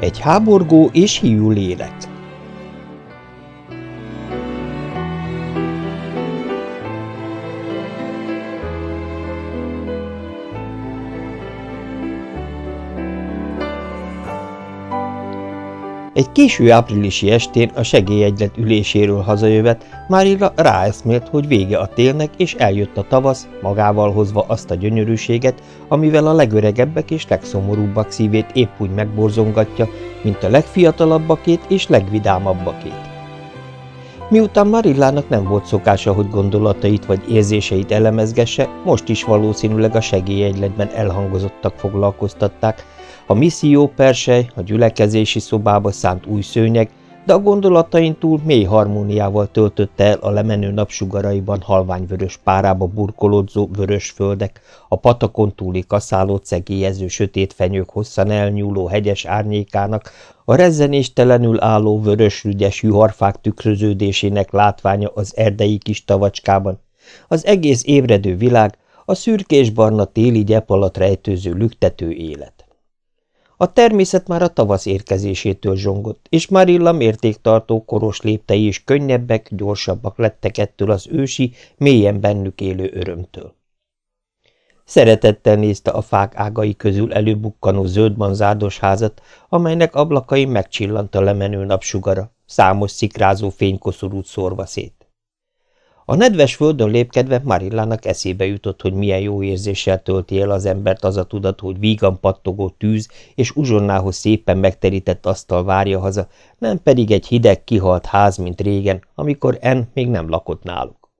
Egy háborgó és hiú lélek Egy késő áprilisi estén a segélyegylet üléséről hazajövet Márilla ráeszmélt, hogy vége a télnek, és eljött a tavasz, magával hozva azt a gyönyörűséget, amivel a legöregebbek és legszomorúbbak szívét épp úgy megborzongatja, mint a legfiatalabbakét és legvidámabbakét. Miután Marillának nem volt szokása, hogy gondolatait vagy érzéseit elemezgesse, most is valószínűleg a segélyegyletben elhangozottak foglalkoztatták, a misszió persely, a gyülekezési szobába szánt új szőnyeg, de a gondolatain túl mély harmóniával töltötte el a lemenő napsugaraiban halványvörös párába burkolódzó vörös földek, a patakon túli kaszálót szegélyező sötét fenyők hosszan elnyúló hegyes árnyékának, a rezzenéstelenül álló vörös-rügyes juharfák tükröződésének látványa az erdei kis tavacskában, az egész ébredő világ, a szürkés-barna téli gyep alatt rejtőző lüktető élet. A természet már a tavasz érkezésétől zsongott, és Marilla mértéktartó koros léptei is könnyebbek, gyorsabbak lettek ettől az ősi, mélyen bennük élő örömtől. Szeretettel nézte a fák ágai közül előbukkanó zöldmanzárdos házat, amelynek ablakai megcsillant a lemenő napsugara, számos szikrázó fénykoszorút szórva szét. A nedves földön lépkedve Marillának eszébe jutott, hogy milyen jó érzéssel tölti el az embert az a tudat, hogy vígan pattogó tűz és uzsonnához szépen megterített asztal várja haza, nem pedig egy hideg, kihalt ház, mint régen, amikor En még nem lakott náluk.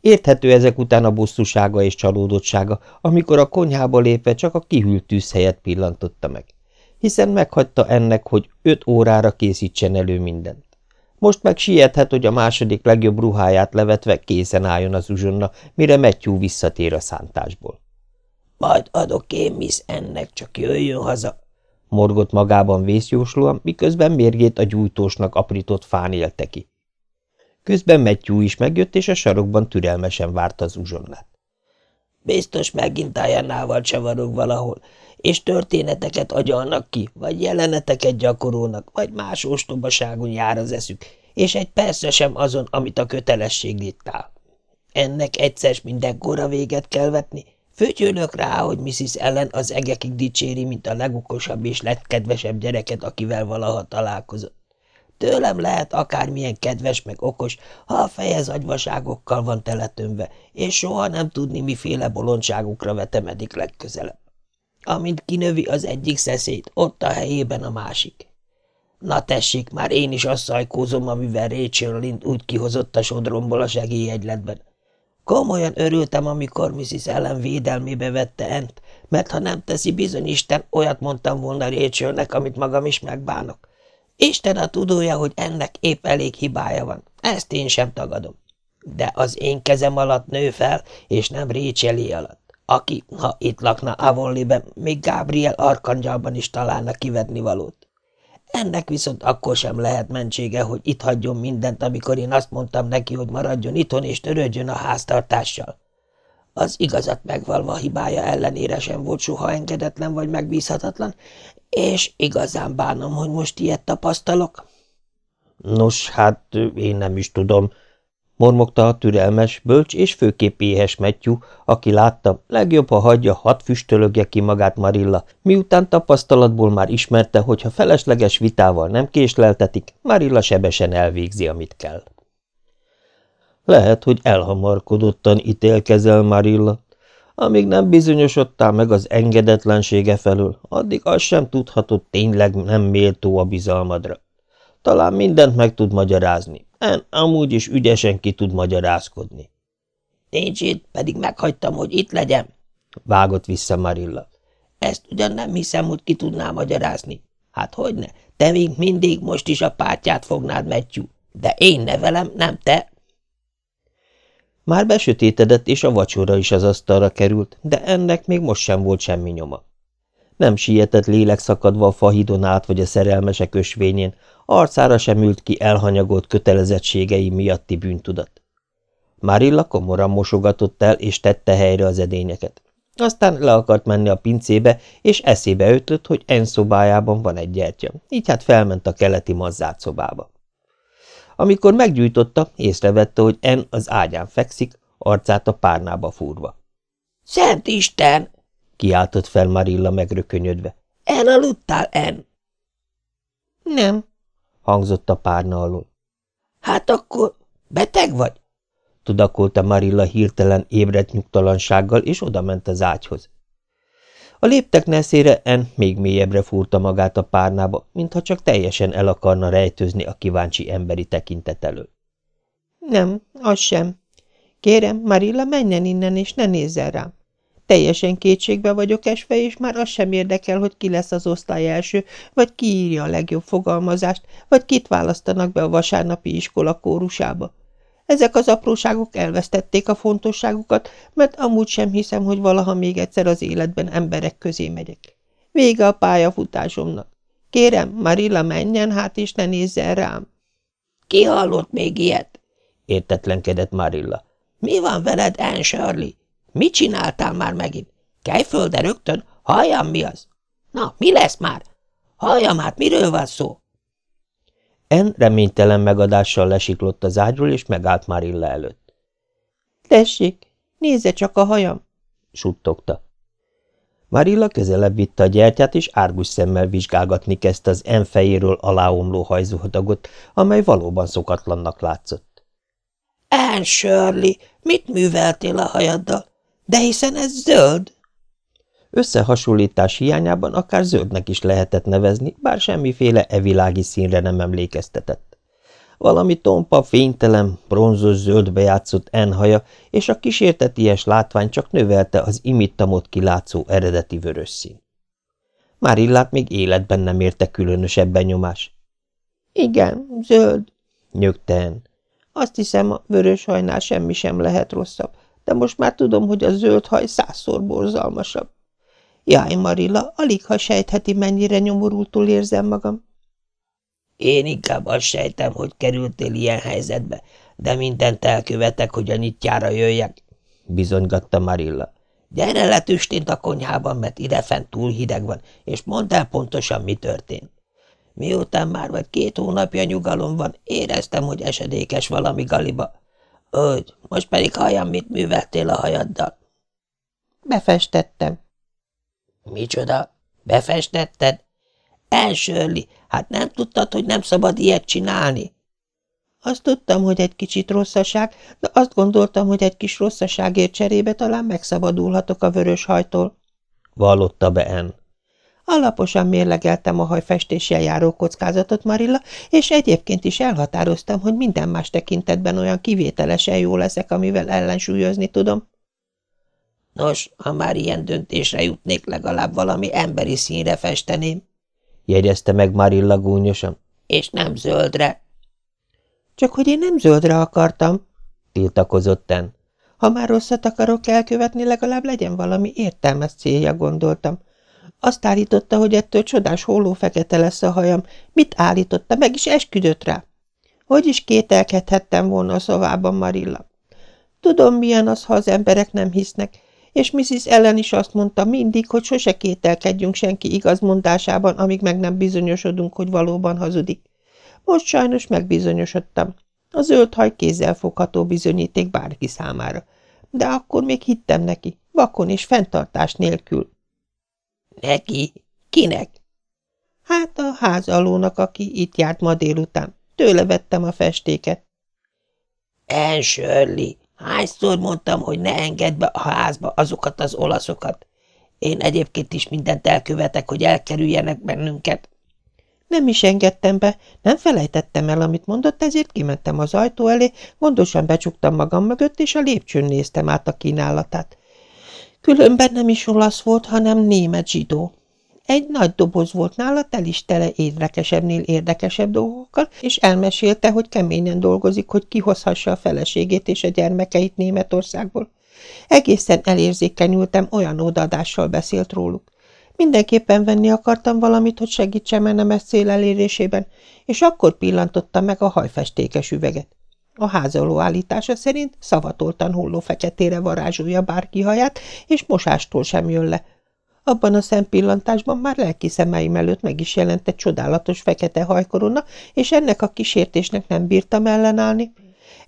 Érthető ezek után a bosszúsága és csalódottsága, amikor a konyhába lépve csak a kihűlt tűzhelyet pillantotta meg, hiszen meghagyta ennek, hogy öt órára készítsen elő mindent. Most meg siethet, hogy a második legjobb ruháját levetve készen álljon az uzsonna, mire Matthew visszatér a szántásból. – Majd adok én Miss ennek, csak jöjjön haza! – morgott magában vészjóslóan, miközben mérgét a gyújtósnak aprított fán élte ki. Közben Matthew is megjött, és a sarokban türelmesen várta az uzsonnát. – Biztos megint Dianával csavarog valahol, és történeteket agyalnak ki, vagy jeleneteket gyakorolnak, vagy más ostobaságon jár az eszük, és egy persze sem azon, amit a kötelesség diktál. Ennek egyszer mindenkora véget kell vetni. Fütyülök rá, hogy Mrs. Ellen az egekig dicséri, mint a legokosabb és legkedvesebb gyereket, akivel valaha találkozott. Tőlem lehet akármilyen kedves meg okos, ha a fejez agyvaságokkal van teletömve, és soha nem tudni, miféle bolondságukra vetemedik legközelebb. Amint kinövi az egyik szeszét, ott a helyében a másik. Na tessék, már én is azt szajkózom, amivel Rachel Lind úgy kihozott a sodromból a segélyegyletben. Komolyan örültem, amikor Mrs. Ellen védelmébe vette Ent, mert ha nem teszi bizony Isten, olyat mondtam volna Rachelnek, amit magam is megbánok. Isten a tudója, hogy ennek épp elég hibája van, ezt én sem tagadom. De az én kezem alatt nő fel, és nem Racheli alatt aki, ha itt lakna Avonliben, még Gabriel Arkangyalban is találna kivedni valót. Ennek viszont akkor sem lehet mentsége, hogy itt hagyjon mindent, amikor én azt mondtam neki, hogy maradjon itthon és törődjön a háztartással. Az igazat megvalva hibája ellenére sem volt soha engedetlen vagy megbízhatatlan, és igazán bánom, hogy most ilyet tapasztalok. Nos, hát én nem is tudom, mormogta a türelmes, bölcs és főképp éhes Matthew, aki látta, legjobb, ha hagyja, hat füstölögje ki magát Marilla, miután tapasztalatból már ismerte, hogy ha felesleges vitával nem késleltetik, Marilla sebesen elvégzi, amit kell. Lehet, hogy elhamarkodottan ítélkezel Marilla. Amíg nem bizonyosodtál meg az engedetlensége felől, addig azt sem tudhatod tényleg nem méltó a bizalmadra. Talán mindent meg tud magyarázni, En amúgy is ügyesen ki tud magyarázkodni. Nincs itt, pedig meghagytam, hogy itt legyen, vágott vissza Marilla. Ezt ugyan nem hiszem, hogy ki tudná magyarázni. Hát hogyne, te még mindig most is a pártját fognád, Matthew, de én nevelem, nem te. Már besötétedett, és a vacsora is az asztalra került, de ennek még most sem volt semmi nyoma. Nem sietett lélek szakadva a fahidon át vagy a szerelmesek ösvényén, arcára sem ült ki elhanyagolt kötelezettségei miatti bűntudat. Marilla komoran mosogatott el, és tette helyre az edényeket. Aztán le akart menni a pincébe, és eszébe ötlött, hogy En szobájában van egy gyertya, így hát felment a keleti mazzát szobába. Amikor meggyújtotta, észrevette, hogy En az ágyán fekszik, arcát a párnába fúrva. – Szent Isten! – kiáltott fel Marilla megrökönyödve. – Elaludtál, En? – Nem – hangzott a párna alól. – Hát akkor beteg vagy? – tudakolta Marilla hirtelen ébredt nyugtalansággal, és odament az ágyhoz. A léptek neszére En még mélyebbre fúrta magát a párnába, mintha csak teljesen el akarna rejtőzni a kíváncsi emberi tekintet elől. – Nem, az sem. Kérem, Marilla, menjen innen, és ne nézzen rám. Teljesen kétségbe vagyok esve, és már az sem érdekel, hogy ki lesz az osztály első, vagy ki írja a legjobb fogalmazást, vagy kit választanak be a vasárnapi iskola kórusába. Ezek az apróságok elvesztették a fontosságukat, mert amúgy sem hiszem, hogy valaha még egyszer az életben emberek közé megyek. Vége a pályafutásomnak. Kérem, Marilla menjen hát, és ne nézzen rám. Ki hallott még ilyet? Értetlenkedett Marilla. Mi van veled, Anne Shirley? Mit csináltál már megint? Kelj föl, de rögtön, halljam mi az. Na, mi lesz már? Halljam hát, miről van szó? En reménytelen megadással lesiklott az ágyról, és megállt Marilla előtt. – Tessék, nézze csak a hajam! – suttogta. Marilla közelebb vitte a gyertyát, és árgus szemmel vizsgálgatni kezdte az En fejéről aláomló hajzuhadagot, amely valóban szokatlannak látszott. – Anne Shirley, mit műveltél a hajaddal? De hiszen ez zöld! Összehasonlítás hiányában akár zöldnek is lehetett nevezni, bár semmiféle evilági színre nem emlékeztetett. Valami tompa, fénytelen, bronzos zöldbe játszott enhaja, és a kísérteties látvány csak növelte az imittamot kilátszó eredeti vörös szín. Márillát még életben nem érte különösebb benyomás. – Igen, zöld – nyögte En. – Azt hiszem, a vörös hajnál semmi sem lehet rosszabb, de most már tudom, hogy a zöld haj százszor borzalmasabb. Jaj, Marilla, alig ha sejtheti, mennyire nyomorultul érzem magam. Én inkább azt sejtem, hogy kerültél ilyen helyzetbe, de mindent elkövetek, hogy a nyitjára jöjjek, bizonygatta Marilla. Gyere le tüstént a konyhában, mert idefent túl hideg van, és mondd el pontosan, mi történt. Miután már vagy két hónapja nyugalom van, éreztem, hogy esedékes valami galiba. Ögy, most pedig halljam, mit műveltél a hajaddal. Befestettem, Micsoda? Befestetted? Elsörli, hát nem tudtad, hogy nem szabad ilyet csinálni? Azt tudtam, hogy egy kicsit rosszaság, de azt gondoltam, hogy egy kis rosszaságért cserébe talán megszabadulhatok a vörös hajtól. Vallotta be En. Alaposan mérlegeltem a hajfestéssel járó kockázatot, Marilla, és egyébként is elhatároztam, hogy minden más tekintetben olyan kivételesen jó leszek, amivel ellensúlyozni tudom. Nos, ha már ilyen döntésre jutnék, legalább valami emberi színre festeném, jegyezte meg Marilla gúnyosan. És nem zöldre. Csak hogy én nem zöldre akartam, tiltakozott En. Ha már rosszat akarok elkövetni, legalább legyen valami értelmes célja, gondoltam. Azt állította, hogy ettől csodás holló fekete lesz a hajam. Mit állította? Meg is esküdött rá. Hogy is kételkedhettem volna a szavában, Marilla? Tudom, milyen az, ha az emberek nem hisznek, és Mrs. Ellen is azt mondta mindig, hogy sose kételkedjünk senki igazmondásában, amíg meg nem bizonyosodunk, hogy valóban hazudik. Most sajnos megbizonyosodtam. A zöld haj fogható bizonyíték bárki számára. De akkor még hittem neki, vakon és fenntartás nélkül. Neki? Kinek? Hát a házalónak, aki itt járt ma délután. Tőle vettem a festéket. Anne Shirley, Hányszor mondtam, hogy ne engedd be a házba azokat az olaszokat? Én egyébként is mindent elkövetek, hogy elkerüljenek bennünket. Nem is engedtem be, nem felejtettem el, amit mondott, ezért kimentem az ajtó elé, gondosan becsuktam magam mögött, és a lépcsőn néztem át a kínálatát. Különben nem is olasz volt, hanem német zsidó. Egy nagy doboz volt nála, tel is tele érdekesebbnél érdekesebb dolgokkal, és elmesélte, hogy keményen dolgozik, hogy kihozhassa a feleségét és a gyermekeit Németországból. Egészen elérzékenyültem, olyan odadással beszélt róluk. Mindenképpen venni akartam valamit, hogy segítsem a nemes cél elérésében, és akkor pillantottam meg a hajfestékes üveget. A házaló állítása szerint szavatoltan holló feketére varázsolja bárki haját, és mosástól sem jön le. Abban a szempillantásban már lelki szemeim előtt meg is jelent egy csodálatos fekete hajkorona, és ennek a kísértésnek nem bírtam ellenállni.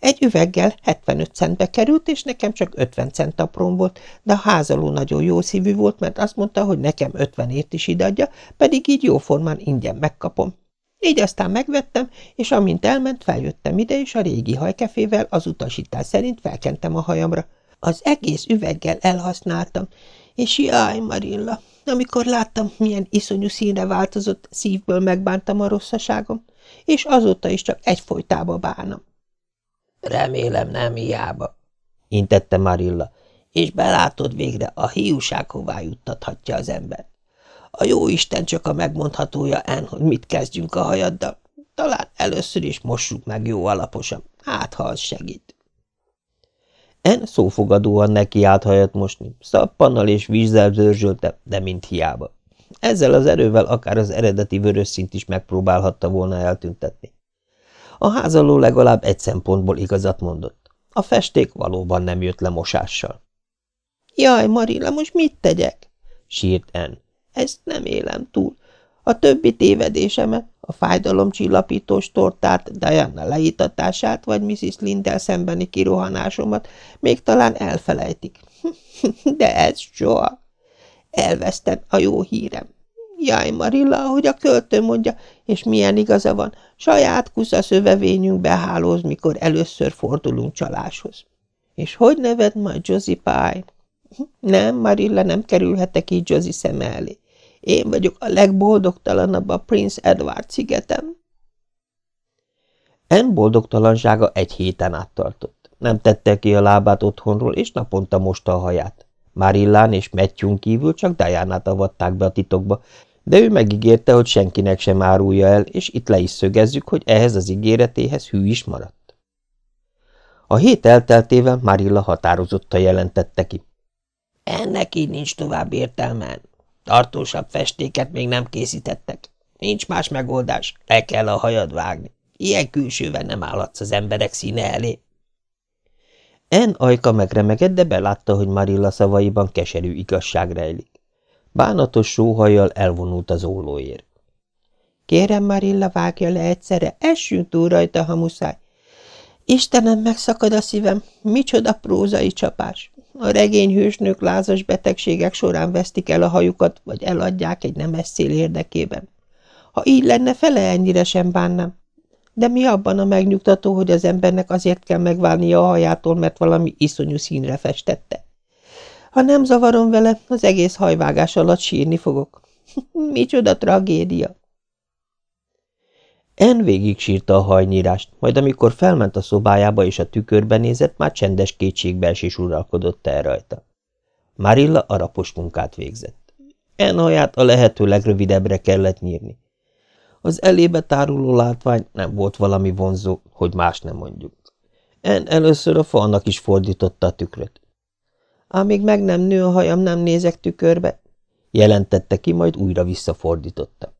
Egy üveggel 75 centbe került, és nekem csak 50 cent aprón volt, de a házaló nagyon jó szívű volt, mert azt mondta, hogy nekem 50 ért is idadja, pedig így jóformán ingyen megkapom. Így aztán megvettem, és amint elment, feljöttem ide, és a régi hajkefével az utasítás szerint felkentem a hajamra. Az egész üveggel elhasználtam, és jaj, Marilla, amikor láttam, milyen iszonyú színre változott, szívből megbántam a rosszaságom, és azóta is csak egyfolytába bánom. Remélem nem hiába, intette Marilla, és belátod végre, a hiúság hová juttathatja az embert. A jó Isten csak a megmondhatója en, hogy mit kezdjünk a hajaddal. Talán először is mossuk meg jó alaposan, hát ha az segít. En szófogadóan neki állt hajat mosni, szappannal és vízzel zörzsölte, de mint hiába. Ezzel az erővel akár az eredeti vörös szint is megpróbálhatta volna eltüntetni. A házaló legalább egy szempontból igazat mondott. A festék valóban nem jött le mosással. – Jaj, Marilla, most mit tegyek? – sírt En. – Ezt nem élem túl. A többi tévedésemet, a fájdalomcsillapítós tortát, Diana leítatását, vagy Mrs. Lindel szembeni kirohanásomat még talán elfelejtik. De ez soha. Elvesztem a jó hírem. Jaj, Marilla, ahogy a költő mondja, és milyen igaza van, saját kusza szövevényünkbe hálóz, mikor először fordulunk csaláshoz. És hogy neved majd Josie Pye? Nem, Marilla, nem kerülhetek így Josie szem elé. Én vagyok a legboldogtalanabb a Prince Edward szigetem. En boldogtalansága egy héten áttartott. Nem tette ki a lábát otthonról, és naponta mosta a haját. Marillán és Matthew kívül csak Diana-t avatták be a titokba, de ő megígérte, hogy senkinek sem árulja el, és itt le is szögezzük, hogy ehhez az ígéretéhez hű is maradt. A hét elteltével Marilla határozottan jelentette ki. Ennek így nincs tovább értelme. Tartósabb festéket még nem készítettek. Nincs más megoldás, le kell a hajad vágni. Ilyen külsővel nem állhatsz az emberek színe elé. En ajka megremegett, de belátta, hogy Marilla szavaiban keserű igazság rejlik. Bánatos sóhajjal elvonult az ólóér. Kérem, Marilla, vágja le egyszerre, essünk túl rajta, ha muszáj. Istenem, megszakad a szívem, micsoda prózai csapás. A regényhősnők lázas betegségek során vesztik el a hajukat, vagy eladják egy nemes szél érdekében. Ha így lenne, fele ennyire sem bánnám. De mi abban a megnyugtató, hogy az embernek azért kell megválnia a hajától, mert valami iszonyú színre festette? Ha nem zavarom vele, az egész hajvágás alatt sírni fogok. Micsoda tragédia! En végig sírta a hajnyírást, majd amikor felment a szobájába és a tükörbe nézett, már csendes kétségbeesés uralkodott el rajta. Marilla arapos munkát végzett. En haját a lehető legrövidebbre kellett nyírni. Az elébe táruló látvány nem volt valami vonzó, hogy más nem mondjuk. En először a falnak is fordította a tükröt. Amíg meg nem nő a hajam, nem nézek tükörbe, jelentette ki, majd újra visszafordította.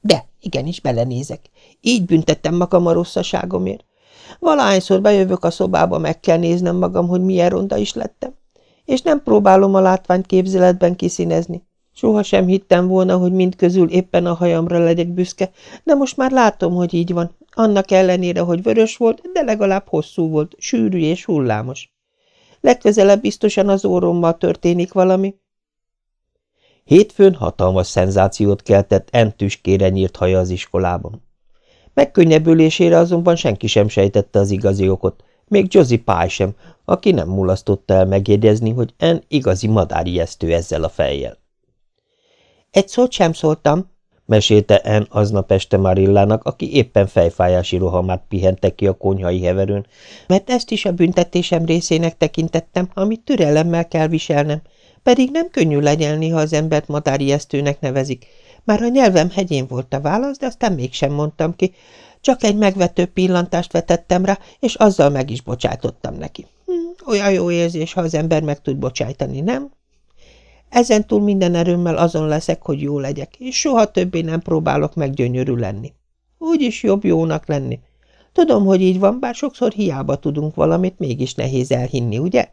De, igenis, belenézek. Így büntettem magam a rosszaságomért. Valahányszor bejövök a szobába, meg kell néznem magam, hogy milyen ronda is lettem. És nem próbálom a látványt képzeletben kiszínezni. Soha sem hittem volna, hogy mindközül éppen a hajamra legyek büszke, de most már látom, hogy így van. Annak ellenére, hogy vörös volt, de legalább hosszú volt, sűrű és hullámos. Legközelebb biztosan az órommal történik valami. Hétfőn hatalmas szenzációt keltett entüskére nyírt haja az iskolában. Megkönnyebbülésére azonban senki sem sejtette az igazi okot, még Josie Pye sem, aki nem mulasztotta el megjegyezni, hogy En igazi madárijesztő ezzel a fejjel. Egy szót sem szóltam, mesélte En aznap este Marillának, aki éppen fejfájási rohamát pihente ki a konyhai heverőn, mert ezt is a büntetésem részének tekintettem, amit türelemmel kell viselnem, pedig nem könnyű lenyelni, ha az embert madárijesztőnek nevezik. Már a nyelvem hegyén volt a válasz, de aztán mégsem mondtam ki. Csak egy megvető pillantást vetettem rá, és azzal meg is bocsájtottam neki. Hm, olyan jó érzés, ha az ember meg tud bocsájtani, nem? Ezentúl minden erőmmel azon leszek, hogy jó legyek, és soha többé nem próbálok meg gyönyörű lenni. Úgyis jobb jónak lenni. Tudom, hogy így van, bár sokszor hiába tudunk valamit, mégis nehéz elhinni, ugye?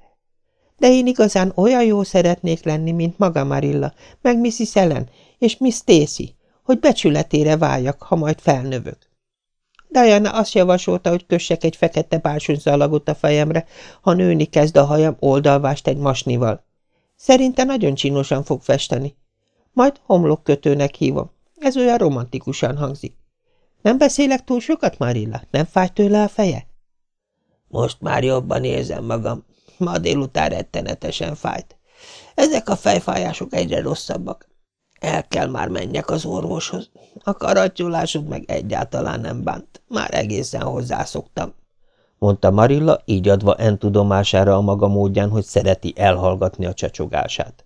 De én igazán olyan jó szeretnék lenni, mint maga Marilla, meg Mrs. Ellen és Miss Stacy, hogy becsületére váljak, ha majd felnövök. Diana azt javasolta, hogy kössek egy fekete bársonyszalagot a fejemre, ha nőni kezd a hajam oldalvást egy masnival. Szerinte nagyon csinosan fog festeni. Majd homlokkötőnek hívom. Ez olyan romantikusan hangzik. Nem beszélek túl sokat, Marilla? Nem fáj tőle a feje? Most már jobban érzem magam. Ma délután rettenetesen fájt. Ezek a fejfájások egyre rosszabbak. El kell már menjek az orvoshoz. A karattyolásod meg egyáltalán nem bánt. Már egészen hozzászoktam. Mondta Marilla, így adva en tudomására a maga módján, hogy szereti elhallgatni a csacsogását.